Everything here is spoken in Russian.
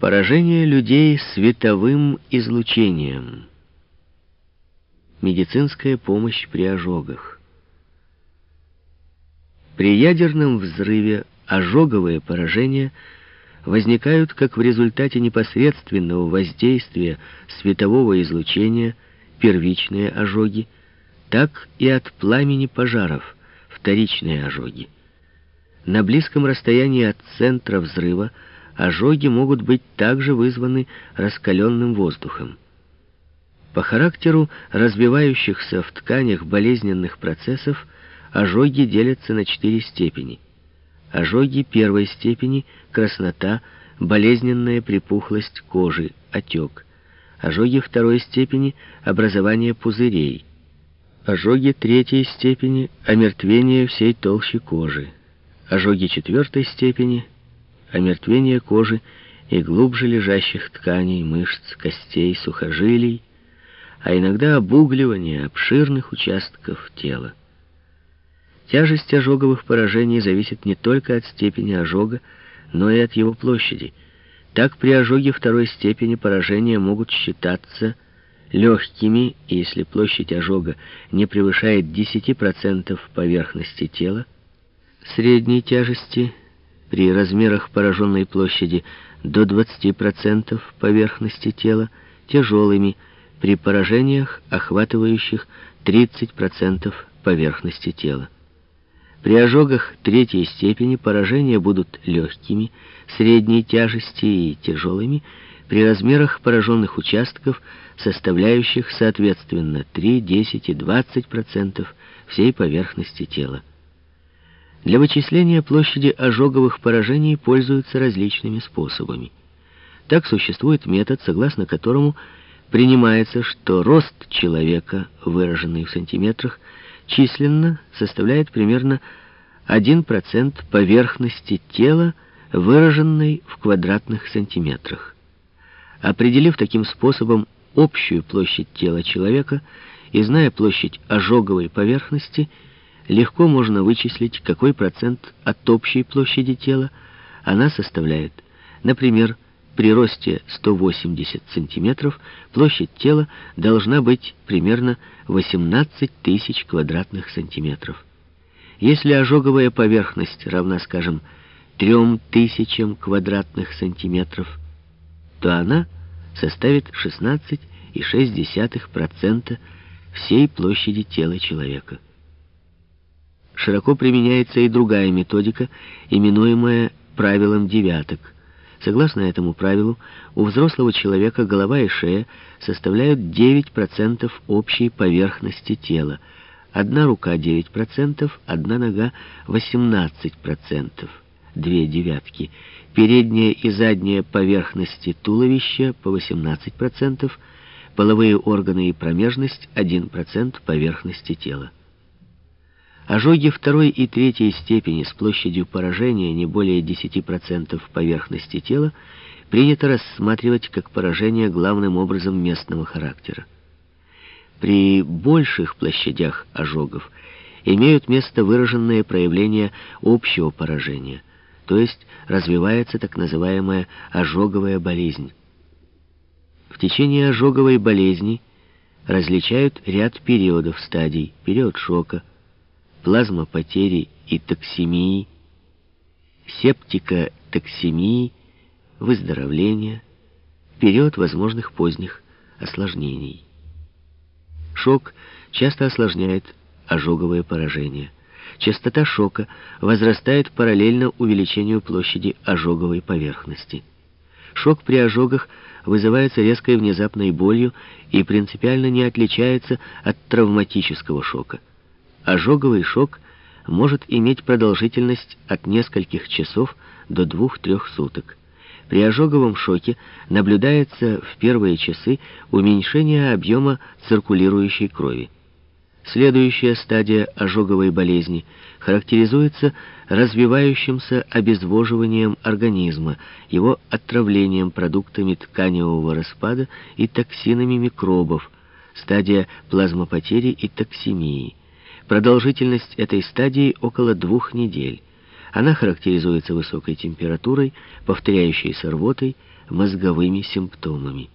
Поражение людей световым излучением. Медицинская помощь при ожогах. При ядерном взрыве ожоговые поражения возникают как в результате непосредственного воздействия светового излучения, первичные ожоги, так и от пламени пожаров, вторичные ожоги. На близком расстоянии от центра взрыва ожоги могут быть также вызваны раскаленным воздухом. По характеру развивающихся в тканях болезненных процессов ожоги делятся на четыре степени. Ожоги первой степени – краснота, болезненная припухлость кожи, отек. Ожоги второй степени – образование пузырей. Ожоги третьей степени – омертвение всей толщи кожи. Ожоги четвертой степени – омертвение кожи и глубже лежащих тканей, мышц, костей, сухожилий, а иногда обугливание обширных участков тела. Тяжесть ожоговых поражений зависит не только от степени ожога, но и от его площади. Так при ожоге второй степени поражения могут считаться легкими, если площадь ожога не превышает 10% поверхности тела, средней тяжести при размерах пораженной площади до 20% поверхности тела, тяжелыми при поражениях, охватывающих 30% поверхности тела. При ожогах третьей степени поражения будут легкими, средней тяжести и тяжелыми при размерах пораженных участков, составляющих соответственно 3, 10 и 20% всей поверхности тела. Для вычисления площади ожоговых поражений пользуются различными способами. Так существует метод, согласно которому принимается, что рост человека, выраженный в сантиметрах, численно составляет примерно 1% поверхности тела, выраженной в квадратных сантиметрах. Определив таким способом общую площадь тела человека и зная площадь ожоговой поверхности, легко можно вычислить, какой процент от общей площади тела она составляет. Например, при росте 180 сантиметров площадь тела должна быть примерно 18 тысяч квадратных сантиметров. Если ожоговая поверхность равна, скажем, 3000 квадратных сантиметров, то она составит 16,6% всей площади тела человека широко применяется и другая методика, именуемая правилом девяток. Согласно этому правилу, у взрослого человека голова и шея составляют 9% общей поверхности тела, одна рука 9%, одна нога 18%, две девятки, передняя и задняя поверхности туловища по 18%, половые органы и промежность 1% поверхности тела. Ожоги второй и третьей степени с площадью поражения не более 10% поверхности тела принято рассматривать как поражение главным образом местного характера. При больших площадях ожогов имеют место выраженные проявления общего поражения, то есть развивается так называемая ожоговая болезнь. В течение ожоговой болезни различают ряд периодов стадий, период шока, плазма потери и токсемии, септика токсемии, выздоровления, период возможных поздних осложнений. Шок часто осложняет ожоговое поражение. Частота шока возрастает параллельно увеличению площади ожоговой поверхности. Шок при ожогах вызывается резкой внезапной болью и принципиально не отличается от травматического шока. Ожоговый шок может иметь продолжительность от нескольких часов до двух-трех суток. При ожоговом шоке наблюдается в первые часы уменьшение объема циркулирующей крови. Следующая стадия ожоговой болезни характеризуется развивающимся обезвоживанием организма, его отравлением продуктами тканевого распада и токсинами микробов, стадия плазмопотери и токсемии. Продолжительность этой стадии около двух недель. Она характеризуется высокой температурой, повторяющейся рвотой, мозговыми симптомами.